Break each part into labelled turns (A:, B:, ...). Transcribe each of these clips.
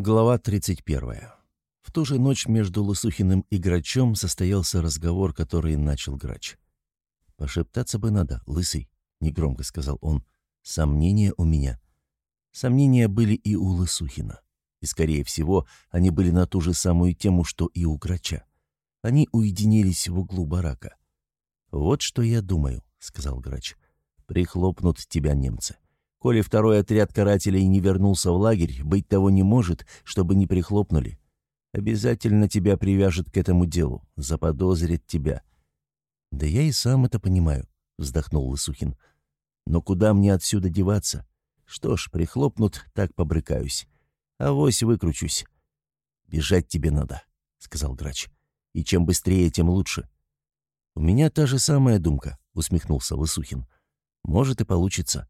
A: Глава 31. В ту же ночь между Лысухиным и Грачом состоялся разговор, который начал Грач. «Пошептаться бы надо, Лысый», — негромко сказал он. «Сомнения у меня». Сомнения были и у Лысухина. И, скорее всего, они были на ту же самую тему, что и у Грача. Они уединились в углу барака. «Вот что я думаю», — сказал Грач. «Прихлопнут тебя немцы. Коли второй отряд карателей не вернулся в лагерь, быть того не может, чтобы не прихлопнули. Обязательно тебя привяжет к этому делу, заподозрит тебя». «Да я и сам это понимаю», — вздохнул Лысухин. «Но куда мне отсюда деваться? Что ж, прихлопнут, так побрыкаюсь. Авось выкручусь». «Бежать тебе надо», — сказал Грач. «И чем быстрее, тем лучше». «У меня та же самая думка», — усмехнулся Лысухин. «Может и получится.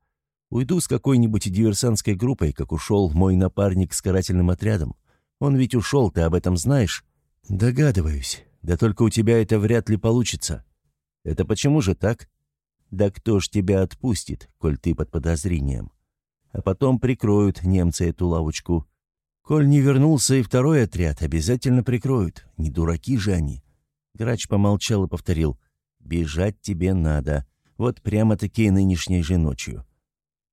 A: Уйду с какой-нибудь диверсантской группой, как ушел мой напарник с карательным отрядом. Он ведь ушел, ты об этом знаешь?» «Догадываюсь. Да только у тебя это вряд ли получится». «Это почему же так?» «Да кто ж тебя отпустит, коль ты под подозрением?» «А потом прикроют немцы эту лавочку. Коль не вернулся и второй отряд, обязательно прикроют. Не дураки же они». Грач помолчал и повторил. «Бежать тебе надо. Вот прямо-таки нынешней же ночью.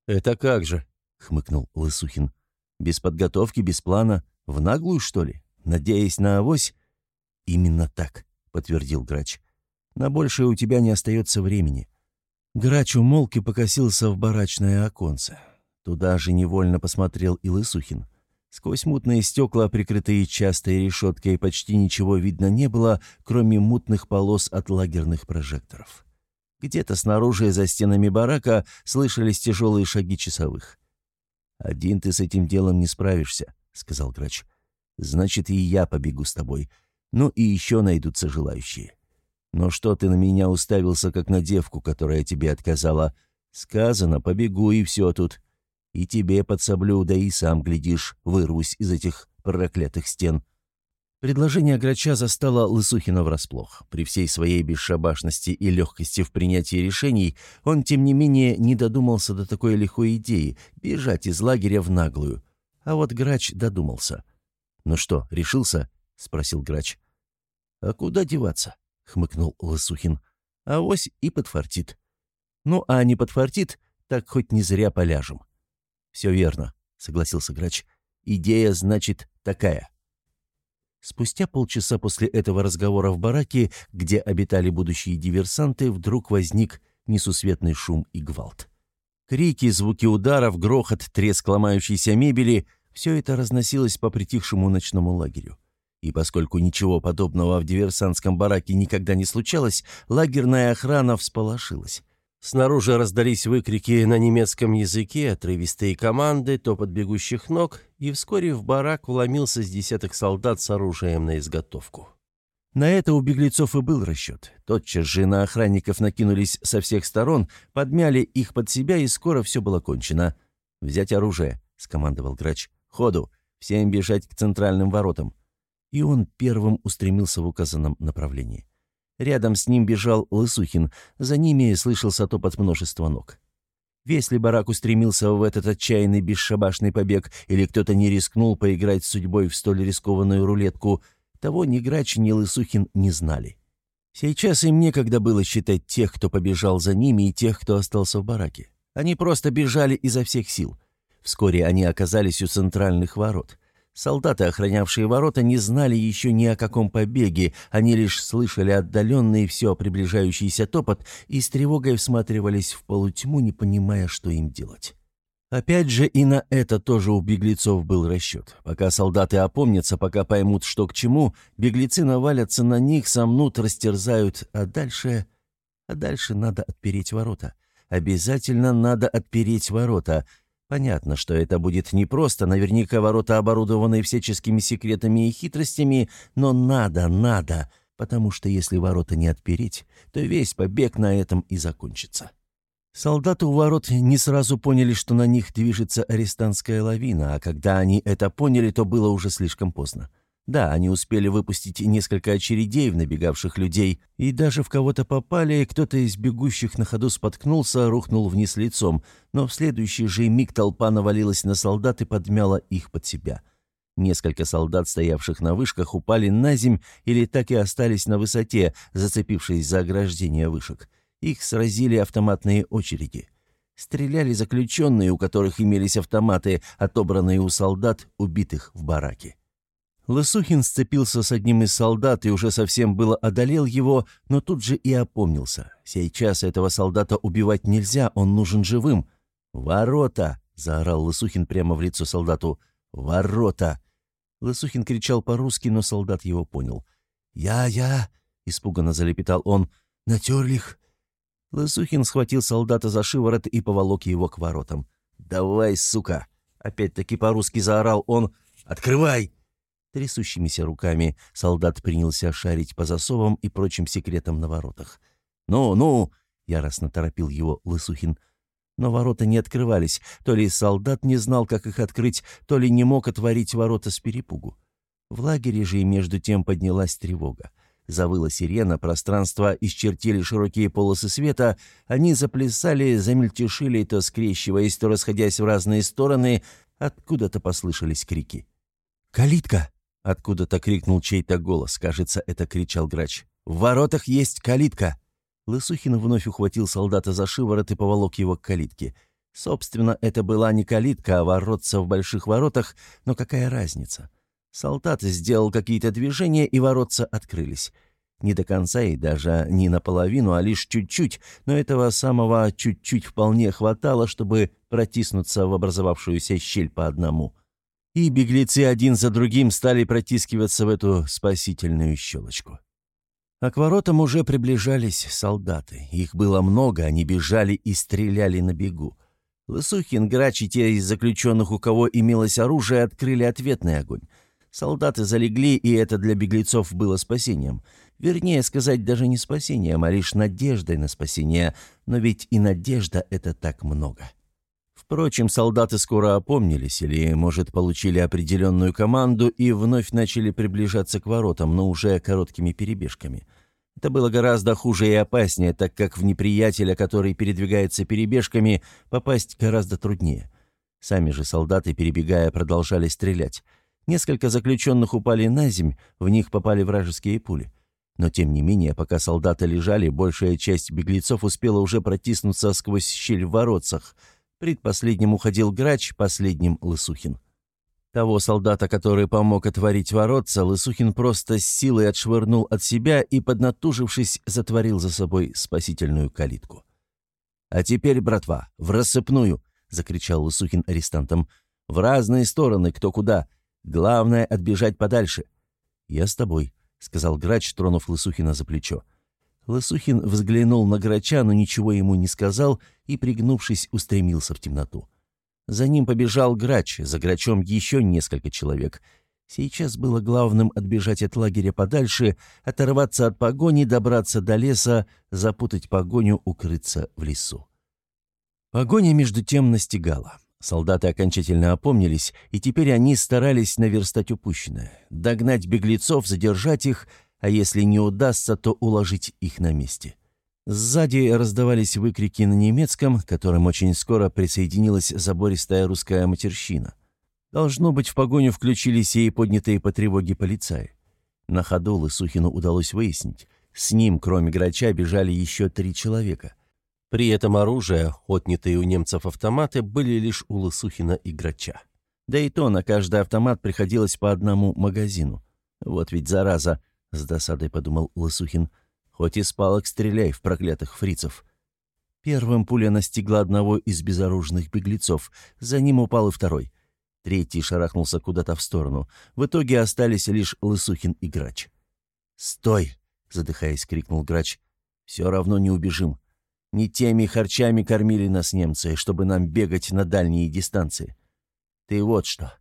A: «Это как же?» — хмыкнул Лысухин. «Без подготовки, без плана. В наглую, что ли? Надеясь на авось?» «Именно так», — подтвердил Грач. «На большее у тебя не остается времени». Грач умолк и покосился в барачное оконце. Туда же невольно посмотрел и Лысухин. Сквозь мутные стекла, прикрытые частой решеткой, почти ничего видно не было, кроме мутных полос от лагерных прожекторов. Где-то снаружи, за стенами барака, слышались тяжелые шаги часовых. «Один ты с этим делом не справишься», — сказал грач. «Значит, и я побегу с тобой. Ну и еще найдутся желающие. Но что ты на меня уставился, как на девку, которая тебе отказала? Сказано, побегу, и все тут. И тебе подсоблю, да и сам, глядишь, вырвусь из этих проклятых стен». Предложение Грача застало Лысухина врасплох. При всей своей бесшабашности и легкости в принятии решений он, тем не менее, не додумался до такой лихой идеи — бежать из лагеря в наглую. А вот Грач додумался. «Ну что, решился?» — спросил Грач. «А куда деваться?» — хмыкнул Лысухин. «Авось и подфартит». «Ну, а не подфартит, так хоть не зря поляжем». «Все верно», — согласился Грач. «Идея, значит, такая». Спустя полчаса после этого разговора в бараке, где обитали будущие диверсанты, вдруг возник несусветный шум и гвалт. Крики, звуки ударов, грохот, треск ломающейся мебели — все это разносилось по притихшему ночному лагерю. И поскольку ничего подобного в диверсантском бараке никогда не случалось, лагерная охрана всполошилась. Снаружи раздались выкрики на немецком языке, отрывистые команды, топот бегущих ног, и вскоре в барак вломился с десяток солдат с оружием на изготовку. На это у беглецов и был расчет. Тотчас же на охранников накинулись со всех сторон, подмяли их под себя, и скоро все было кончено. «Взять оружие», — скомандовал грач. «Ходу! Всем бежать к центральным воротам!» И он первым устремился в указанном направлении. Рядом с ним бежал Лысухин, за ними слышался топот множества ног. Весь ли барак устремился в этот отчаянный бесшабашный побег, или кто-то не рискнул поиграть с судьбой в столь рискованную рулетку, того ни Грач, ни Лысухин не знали. Сейчас им некогда было считать тех, кто побежал за ними, и тех, кто остался в бараке. Они просто бежали изо всех сил. Вскоре они оказались у центральных ворот. Солдаты, охранявшие ворота, не знали еще ни о каком побеге, они лишь слышали отдаленный все приближающийся топот и с тревогой всматривались в полутьму, не понимая, что им делать. Опять же, и на это тоже у беглецов был расчет. Пока солдаты опомнятся, пока поймут, что к чему, беглецы навалятся на них, сомнут, растерзают, а дальше... А дальше надо отпереть ворота. Обязательно надо отпереть ворота — Понятно, что это будет непросто, наверняка ворота оборудованы всяческими секретами и хитростями, но надо, надо, потому что если ворота не отпереть, то весь побег на этом и закончится. Солдаты у ворот не сразу поняли, что на них движется арестантская лавина, а когда они это поняли, то было уже слишком поздно. Да, они успели выпустить несколько очередей в набегавших людей, и даже в кого-то попали, кто-то из бегущих на ходу споткнулся, рухнул вниз лицом, но в следующий же миг толпа навалилась на солдат и подмяла их под себя. Несколько солдат, стоявших на вышках, упали на земь или так и остались на высоте, зацепившись за ограждение вышек. Их сразили автоматные очереди. Стреляли заключенные, у которых имелись автоматы, отобранные у солдат, убитых в бараке. Лысухин сцепился с одним из солдат и уже совсем было одолел его, но тут же и опомнился. Сейчас этого солдата убивать нельзя, он нужен живым. «Ворота!» — заорал Лысухин прямо в лицо солдату. «Ворота!» Лысухин кричал по-русски, но солдат его понял. «Я, я!» — испуганно залепетал он. «Натерлих!» Лысухин схватил солдата за шиворот и поволок его к воротам. «Давай, сука!» — опять-таки по-русски заорал он. «Открывай!» Трясущимися руками солдат принялся шарить по засовам и прочим секретам на воротах. «Ну, ну!» — яростно торопил его Лысухин. Но ворота не открывались. То ли солдат не знал, как их открыть, то ли не мог отворить ворота с перепугу. В лагере же между тем поднялась тревога. Завыла сирена, пространство исчертили широкие полосы света, они заплясали, замельтешили, то скрещиваясь, то расходясь в разные стороны, откуда-то послышались крики. «Калитка!» Откуда-то крикнул чей-то голос. Кажется, это кричал грач. «В воротах есть калитка!» Лысухин вновь ухватил солдата за шиворот и поволок его к калитке. Собственно, это была не калитка, а воротца в больших воротах, но какая разница? Солдат сделал какие-то движения, и воротца открылись. Не до конца и даже не наполовину, а лишь чуть-чуть, но этого самого чуть-чуть вполне хватало, чтобы протиснуться в образовавшуюся щель по одному — и беглецы один за другим стали протискиваться в эту спасительную щелочку. А к воротам уже приближались солдаты. Их было много, они бежали и стреляли на бегу. Лысухин, Грач и те из заключенных, у кого имелось оружие, открыли ответный огонь. Солдаты залегли, и это для беглецов было спасением. Вернее сказать, даже не спасением, а лишь надеждой на спасение. Но ведь и надежда — это так много. Впрочем, солдаты скоро опомнились или, может, получили определенную команду и вновь начали приближаться к воротам, но уже короткими перебежками. Это было гораздо хуже и опаснее, так как в неприятеля, который передвигается перебежками, попасть гораздо труднее. Сами же солдаты, перебегая, продолжали стрелять. Несколько заключенных упали на земь, в них попали вражеские пули. Но, тем не менее, пока солдаты лежали, большая часть беглецов успела уже протиснуться сквозь щель в воротцах — Предпоследним уходил грач, последним — Лысухин. Того солдата, который помог отворить воротца, Лысухин просто с силой отшвырнул от себя и, поднатужившись, затворил за собой спасительную калитку. «А теперь, братва, в рассыпную!» — закричал Лысухин арестантам. «В разные стороны, кто куда. Главное — отбежать подальше». «Я с тобой», — сказал грач, тронув Лысухина за плечо. Лысухин взглянул на грача, но ничего ему не сказал и, пригнувшись, устремился в темноту. За ним побежал грач, за грачом еще несколько человек. Сейчас было главным отбежать от лагеря подальше, оторваться от погони, добраться до леса, запутать погоню, укрыться в лесу. Погоня между тем настигала. Солдаты окончательно опомнились, и теперь они старались наверстать упущенное. Догнать беглецов, задержать их — а если не удастся, то уложить их на месте. Сзади раздавались выкрики на немецком, к которым очень скоро присоединилась забористая русская матерщина. Должно быть, в погоню включились и поднятые по тревоге полицаи. На ходу Лысухину удалось выяснить. С ним, кроме грача, бежали еще три человека. При этом оружие, отнятые у немцев автоматы, были лишь у Лысухина и грача. Да и то на каждый автомат приходилось по одному магазину. Вот ведь зараза, — с досадой подумал Лысухин. «Хоть из палок стреляй в проклятых фрицев». Первым пуля настигла одного из безоружных беглецов, за ним упал и второй. Третий шарахнулся куда-то в сторону. В итоге остались лишь Лысухин и Грач. «Стой!» — задыхаясь, крикнул Грач. «Все равно не убежим. Не теми харчами кормили нас немцы, чтобы нам бегать на дальние дистанции. Ты вот что.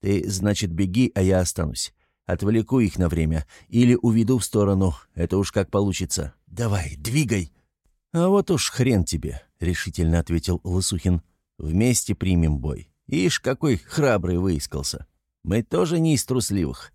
A: Ты, значит, беги, а я останусь. Отвлеку их на время. Или уведу в сторону. Это уж как получится. Давай, двигай!» «А вот уж хрен тебе», — решительно ответил Лысухин. «Вместе примем бой. Ишь, какой храбрый выискался. Мы тоже не из трусливых».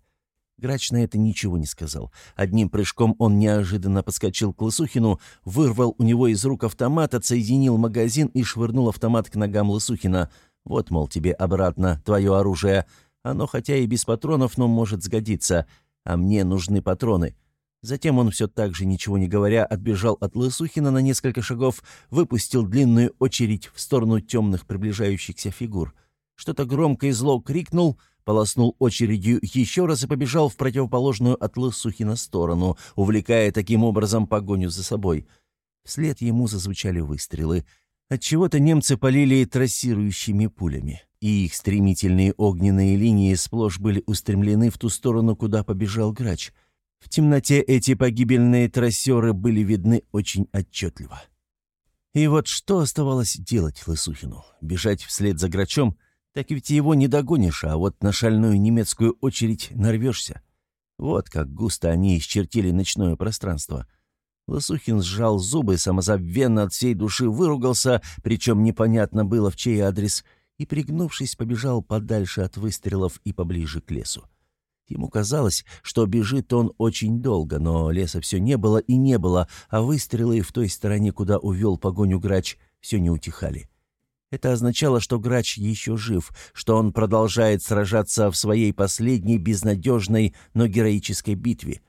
A: Грач на это ничего не сказал. Одним прыжком он неожиданно подскочил к Лысухину, вырвал у него из рук автомат, отсоединил магазин и швырнул автомат к ногам Лысухина. «Вот, мол, тебе обратно твое оружие. Оно хотя и без патронов, но может сгодиться. А мне нужны патроны. Затем он все так же, ничего не говоря, отбежал от Лысухина на несколько шагов, выпустил длинную очередь в сторону темных приближающихся фигур. Что-то громко и зло крикнул, полоснул очередью еще раз и побежал в противоположную от Лысухина сторону, увлекая таким образом погоню за собой. Вслед ему зазвучали выстрелы. Отчего-то немцы полили трассирующими пулями, и их стремительные огненные линии сплошь были устремлены в ту сторону, куда побежал грач — в темноте эти погибельные трассеры были видны очень отчетливо. И вот что оставалось делать Лысухину? Бежать вслед за грачом? Так ведь его не догонишь, а вот на шальную немецкую очередь нарвешься. Вот как густо они исчертили ночное пространство. Лысухин сжал зубы, самозабвенно от всей души выругался, причем непонятно было, в чей адрес, и, пригнувшись, побежал подальше от выстрелов и поближе к лесу. Ему казалось, что бежит он очень долго, но леса все не было и не было, а выстрелы в той стороне, куда увел погоню грач, все не утихали. Это означало, что грач еще жив, что он продолжает сражаться в своей последней безнадежной, но героической битве.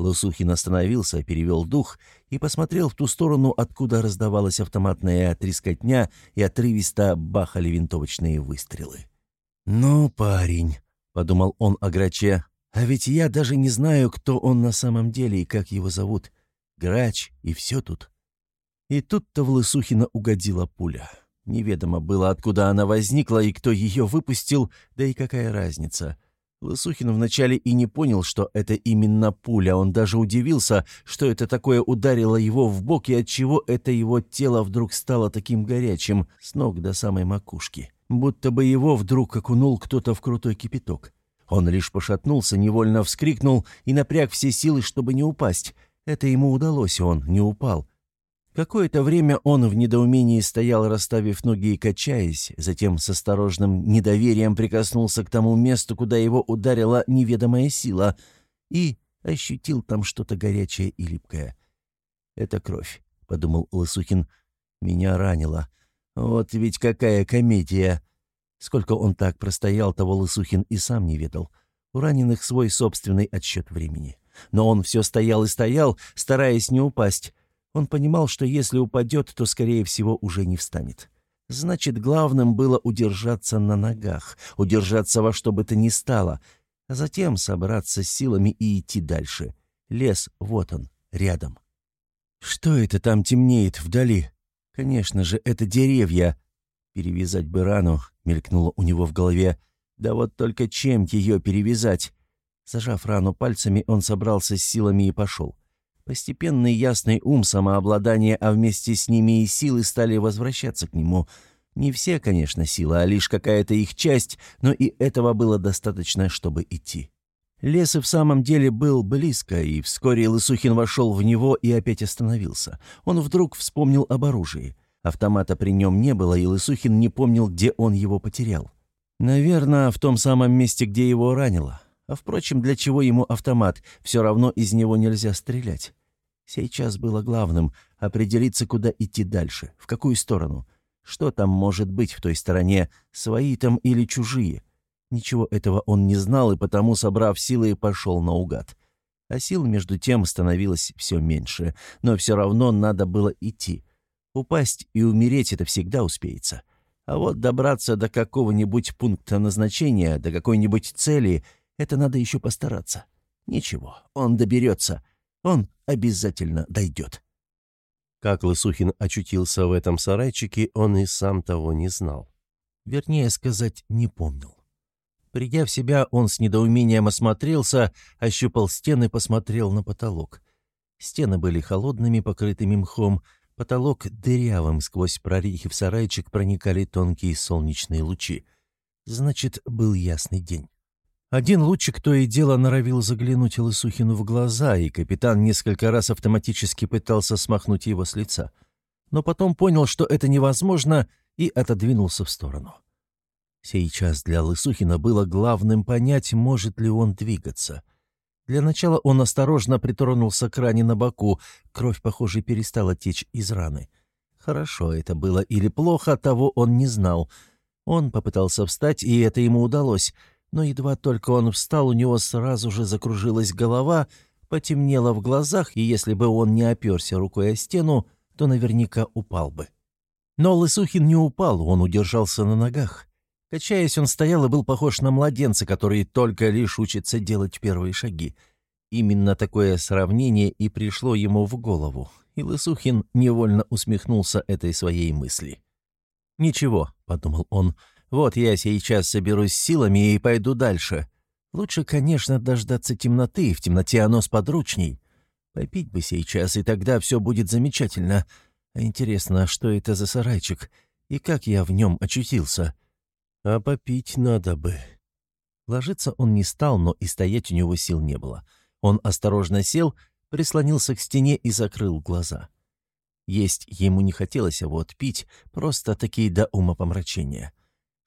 A: Лусухин остановился, перевел дух и посмотрел в ту сторону, откуда раздавалась автоматная трескотня и отрывисто бахали винтовочные выстрелы. «Ну, парень», — подумал он о Граче. «А ведь я даже не знаю, кто он на самом деле и как его зовут. Грач, и все тут». И тут-то в Лысухина угодила пуля. Неведомо было, откуда она возникла и кто ее выпустил, да и какая разница. Лысухин вначале и не понял, что это именно пуля. Он даже удивился, что это такое ударило его в бок и отчего это его тело вдруг стало таким горячим, с ног до самой макушки будто бы его вдруг окунул кто-то в крутой кипяток. Он лишь пошатнулся, невольно вскрикнул и напряг все силы, чтобы не упасть. Это ему удалось, он не упал. Какое-то время он в недоумении стоял, расставив ноги и качаясь, затем с осторожным недоверием прикоснулся к тому месту, куда его ударила неведомая сила, и ощутил там что-то горячее и липкое. «Это кровь», — подумал Лысухин. «Меня ранило. Вот ведь какая комедия! Сколько он так простоял, того Лысухин и сам не ведал. У раненых свой собственный отсчет времени. Но он все стоял и стоял, стараясь не упасть. Он понимал, что если упадет, то, скорее всего, уже не встанет. Значит, главным было удержаться на ногах, удержаться во что бы то ни стало, а затем собраться с силами и идти дальше. Лес, вот он, рядом. Что это там темнеет вдали? Конечно же, это деревья. Перевязать бы рану, мелькнуло у него в голове. Да вот только чем ее перевязать? Зажав рану пальцами, он собрался с силами и пошел. Постепенный ясный ум, самообладание, а вместе с ними и силы стали возвращаться к нему. Не все, конечно, силы, а лишь какая-то их часть, но и этого было достаточно, чтобы идти. Лес и в самом деле был близко, и вскоре Лысухин вошел в него и опять остановился. Он вдруг вспомнил об оружии. Автомата при нем не было, и Лысухин не помнил, где он его потерял. Наверное, в том самом месте, где его ранило. А впрочем, для чего ему автомат? Все равно из него нельзя стрелять. Сейчас было главным — определиться, куда идти дальше, в какую сторону. Что там может быть в той стороне, свои там или чужие? Ничего этого он не знал, и потому, собрав силы, пошел наугад. А сил, между тем, становилось все меньше. Но все равно надо было идти. Упасть и умереть — это всегда успеется. А вот добраться до какого-нибудь пункта назначения, до какой-нибудь цели — это надо еще постараться. Ничего, он доберется. Он обязательно дойдет. Как Лысухин очутился в этом сарайчике, он и сам того не знал. Вернее сказать, не помнил. Придя в себя, он с недоумением осмотрелся, ощупал стены, посмотрел на потолок. Стены были холодными, покрытыми мхом, потолок дырявым, сквозь прорехи в сарайчик проникали тонкие солнечные лучи. Значит, был ясный день. Один лучик то и дело норовил заглянуть Лысухину в глаза, и капитан несколько раз автоматически пытался смахнуть его с лица. Но потом понял, что это невозможно, и отодвинулся в сторону. Сейчас для Лысухина было главным понять, может ли он двигаться. Для начала он осторожно притронулся к ране на боку, кровь, похоже, перестала течь из раны. Хорошо это было или плохо, того он не знал. Он попытался встать, и это ему удалось. Но едва только он встал, у него сразу же закружилась голова, потемнело в глазах, и если бы он не оперся рукой о стену, то наверняка упал бы. Но Лысухин не упал, он удержался на ногах. Качаясь, он стоял и был похож на младенца, который только лишь учится делать первые шаги. Именно такое сравнение и пришло ему в голову, и Лысухин невольно усмехнулся этой своей мысли. «Ничего», — подумал он, — «вот я сейчас соберусь силами и пойду дальше. Лучше, конечно, дождаться темноты, в темноте оно сподручней. Попить бы сейчас, и тогда все будет замечательно. А интересно, что это за сарайчик, и как я в нем очутился? А попить надо бы». Ложиться он не стал, но и стоять у него сил не было. — он осторожно сел, прислонился к стене и закрыл глаза. Есть ему не хотелось, а вот пить просто такие до ума помрачения.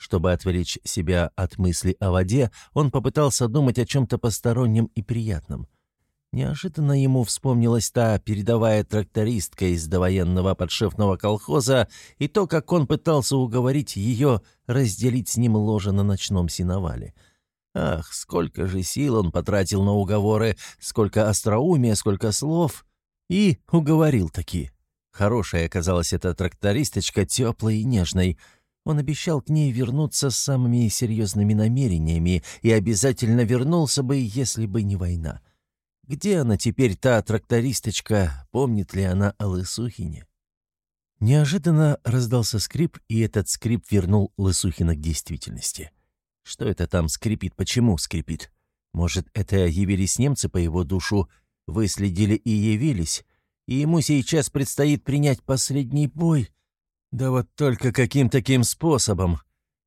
A: Чтобы отвлечь себя от мысли о воде, он попытался думать о чем-то постороннем и приятном. Неожиданно ему вспомнилась та передовая трактористка из довоенного подшефного колхоза и то, как он пытался уговорить ее разделить с ним ложе на ночном сеновале — Ах, сколько же сил он потратил на уговоры, сколько остроумия, сколько слов. И уговорил таки. Хорошая оказалась эта трактористочка, теплой и нежной. Он обещал к ней вернуться с самыми серьезными намерениями и обязательно вернулся бы, если бы не война. Где она теперь, та трактористочка? Помнит ли она о Лысухине? Неожиданно раздался скрип, и этот скрип вернул Лысухина к действительности. — что это там скрипит? Почему скрипит? Может, это явились немцы по его душу, выследили и явились, и ему сейчас предстоит принять последний бой? Да вот только каким таким способом?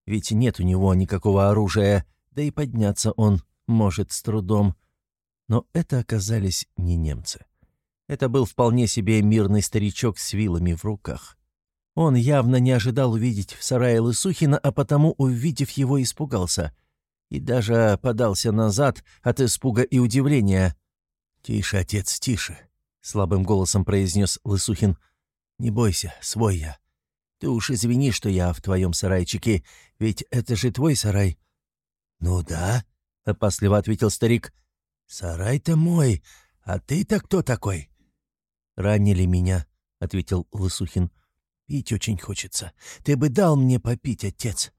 A: Ведь нет у него никакого оружия, да и подняться он может с трудом. Но это оказались не немцы. Это был вполне себе мирный старичок с вилами в руках. Он явно не ожидал увидеть в сарае Лысухина, а потому, увидев его, испугался. И даже подался назад от испуга и удивления. «Тише, отец, тише», — слабым голосом произнес Лысухин. «Не бойся, свой я. Ты уж извини, что я в твоем сарайчике, ведь это же твой сарай». «Ну да», — опасливо ответил старик. «Сарай-то мой, а ты-то кто такой?» «Ранили меня», — ответил Лысухин. «Пить очень хочется. Ты бы дал мне попить, отец».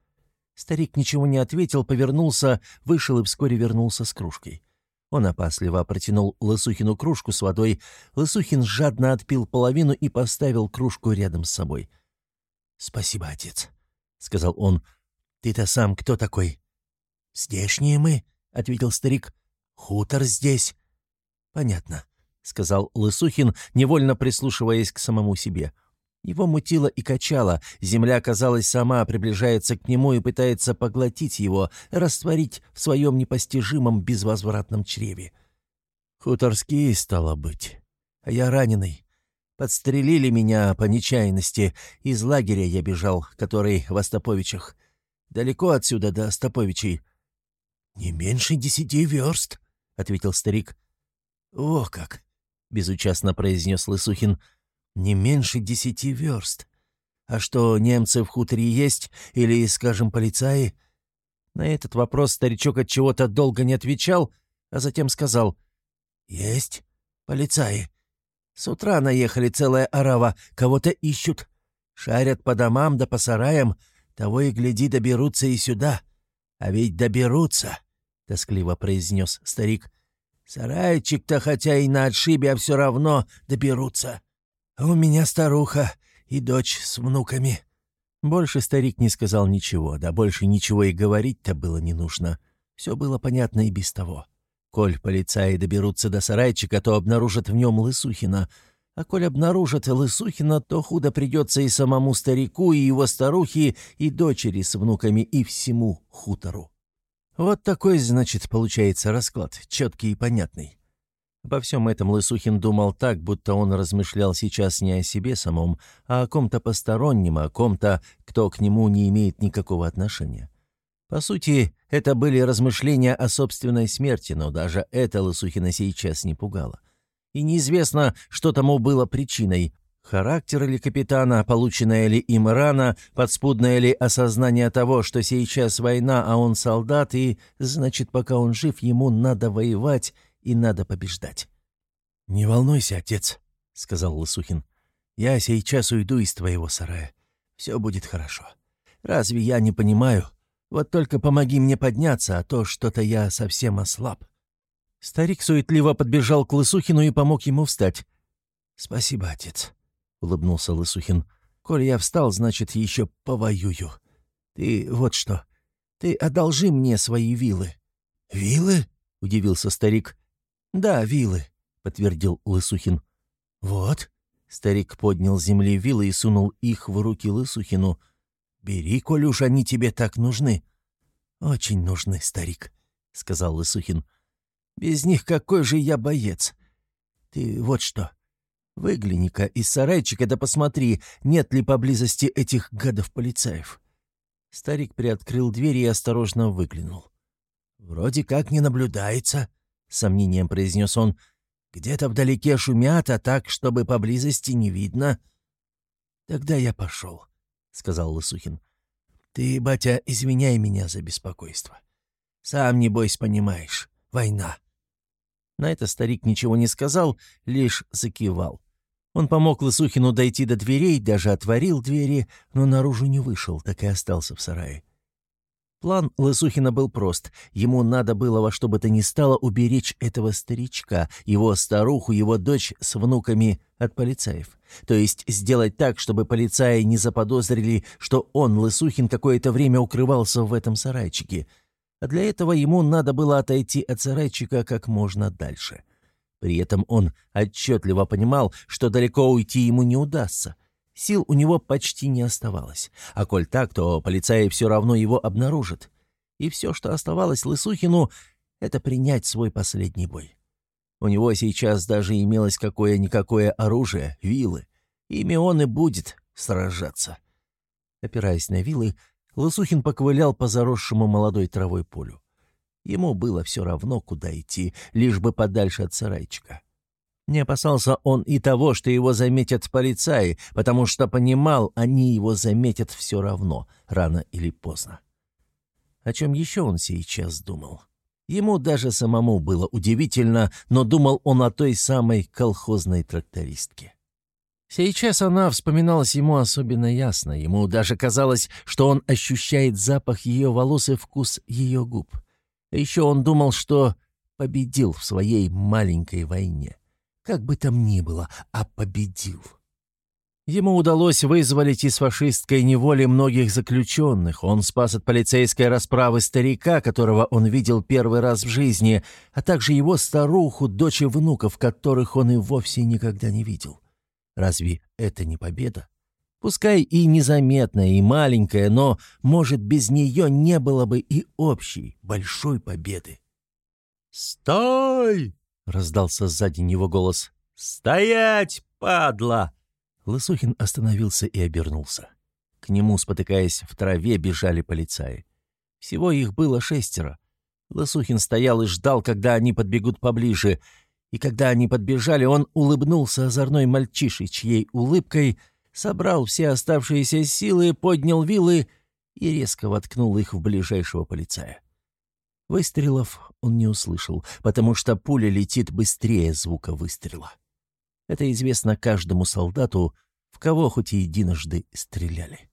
A: Старик ничего не ответил, повернулся, вышел и вскоре вернулся с кружкой. Он опасливо протянул Лысухину кружку с водой. Лысухин жадно отпил половину и поставил кружку рядом с собой. «Спасибо, отец», — сказал он. «Ты-то сам кто такой?» «Здешние мы», — ответил старик. «Хутор здесь». «Понятно», — сказал Лысухин, невольно прислушиваясь к самому себе. — его мутило и качало, земля, казалось, сама приближается к нему и пытается поглотить его, растворить в своем непостижимом безвозвратном чреве. Хуторские, стало быть. А я раненый. Подстрелили меня по нечаянности. Из лагеря я бежал, который в Остаповичах. Далеко отсюда до Остаповичей. «Не меньше десяти верст», — ответил старик. «О как!» — безучастно произнес Лысухин — не меньше десяти верст. А что, немцы в хуторе есть? Или, скажем, полицаи?» На этот вопрос старичок от чего-то долго не отвечал, а затем сказал «Есть полицаи. С утра наехали целая орава, кого-то ищут. Шарят по домам да по сараям, того и гляди доберутся и сюда. А ведь доберутся», — тоскливо произнес старик. «Сарайчик-то хотя и на отшибе, а все равно доберутся». А у меня старуха и дочь с внуками». Больше старик не сказал ничего, да больше ничего и говорить-то было не нужно. Все было понятно и без того. Коль полицаи доберутся до сарайчика, то обнаружат в нем Лысухина. А коль обнаружат Лысухина, то худо придется и самому старику, и его старухе, и дочери с внуками, и всему хутору. Вот такой, значит, получается расклад, четкий и понятный. Обо всем этом Лысухин думал так, будто он размышлял сейчас не о себе самом, а о ком-то постороннем, о ком-то, кто к нему не имеет никакого отношения. По сути, это были размышления о собственной смерти, но даже это Лысухина сейчас не пугало. И неизвестно, что тому было причиной. Характер ли капитана, полученная ли им рана, подспудное ли осознание того, что сейчас война, а он солдат, и, значит, пока он жив, ему надо воевать и надо побеждать. «Не волнуйся, отец», — сказал Лысухин. «Я сейчас уйду из твоего сарая. Все будет хорошо. Разве я не понимаю? Вот только помоги мне подняться, а то что-то я совсем ослаб». Старик суетливо подбежал к Лысухину и помог ему встать. «Спасибо, отец», — улыбнулся Лысухин. «Коль я встал, значит, еще повоюю. Ты вот что, ты одолжи мне свои вилы». «Вилы?» — удивился старик. «Да, вилы», — подтвердил Лысухин. «Вот». Старик поднял с земли вилы и сунул их в руки Лысухину. «Бери, коль уж они тебе так нужны». «Очень нужны, старик», — сказал Лысухин. «Без них какой же я боец? Ты вот что, Выгляни-ка из сарайчика да посмотри, нет ли поблизости этих гадов-полицаев». Старик приоткрыл дверь и осторожно выглянул. «Вроде как не наблюдается», — сомнением произнес он. «Где-то вдалеке шумят, а так, чтобы поблизости не видно». «Тогда я пошел», — сказал Лысухин. «Ты, батя, извиняй меня за беспокойство. Сам, небось, понимаешь, война». На это старик ничего не сказал, лишь закивал. Он помог Лысухину дойти до дверей, даже отворил двери, но наружу не вышел, так и остался в сарае. План Лысухина был прост. Ему надо было во что бы то ни стало уберечь этого старичка, его старуху, его дочь с внуками от полицаев. То есть сделать так, чтобы полицаи не заподозрили, что он, Лысухин, какое-то время укрывался в этом сарайчике. А для этого ему надо было отойти от сарайчика как можно дальше. — при этом он отчетливо понимал, что далеко уйти ему не удастся. Сил у него почти не оставалось. А коль так, то полицаи все равно его обнаружат. И все, что оставалось Лысухину, это принять свой последний бой. У него сейчас даже имелось какое-никакое оружие, вилы. Ими он и будет сражаться. Опираясь на вилы, Лысухин поковылял по заросшему молодой травой полю. Ему было все равно, куда идти, лишь бы подальше от сарайчика. Не опасался он и того, что его заметят полицаи, потому что понимал, они его заметят все равно, рано или поздно. О чем еще он сейчас думал? Ему даже самому было удивительно, но думал он о той самой колхозной трактористке. Сейчас она вспоминалась ему особенно ясно. Ему даже казалось, что он ощущает запах ее волос и вкус ее губ. Еще он думал, что победил в своей маленькой войне. Как бы там ни было, а победил. Ему удалось вызволить из фашистской неволи многих заключенных. Он спас от полицейской расправы старика, которого он видел первый раз в жизни, а также его старуху, дочь и внуков, которых он и вовсе никогда не видел. Разве это не победа? Пускай и незаметная, и маленькая, но, может, без нее не было бы и общей, большой победы.
B: «Стой!» — раздался сзади него голос. «Стоять, падла!»
A: Лысухин остановился и обернулся. К нему, спотыкаясь в траве, бежали полицаи. Всего их было шестеро. Лысухин стоял и ждал, когда они подбегут поближе. И когда они подбежали, он улыбнулся озорной мальчишей, чьей улыбкой — собрал все оставшиеся силы, поднял вилы и резко воткнул их в ближайшего полицая. Выстрелов он не услышал, потому что пуля летит быстрее звука выстрела. Это известно каждому солдату, в кого хоть единожды стреляли.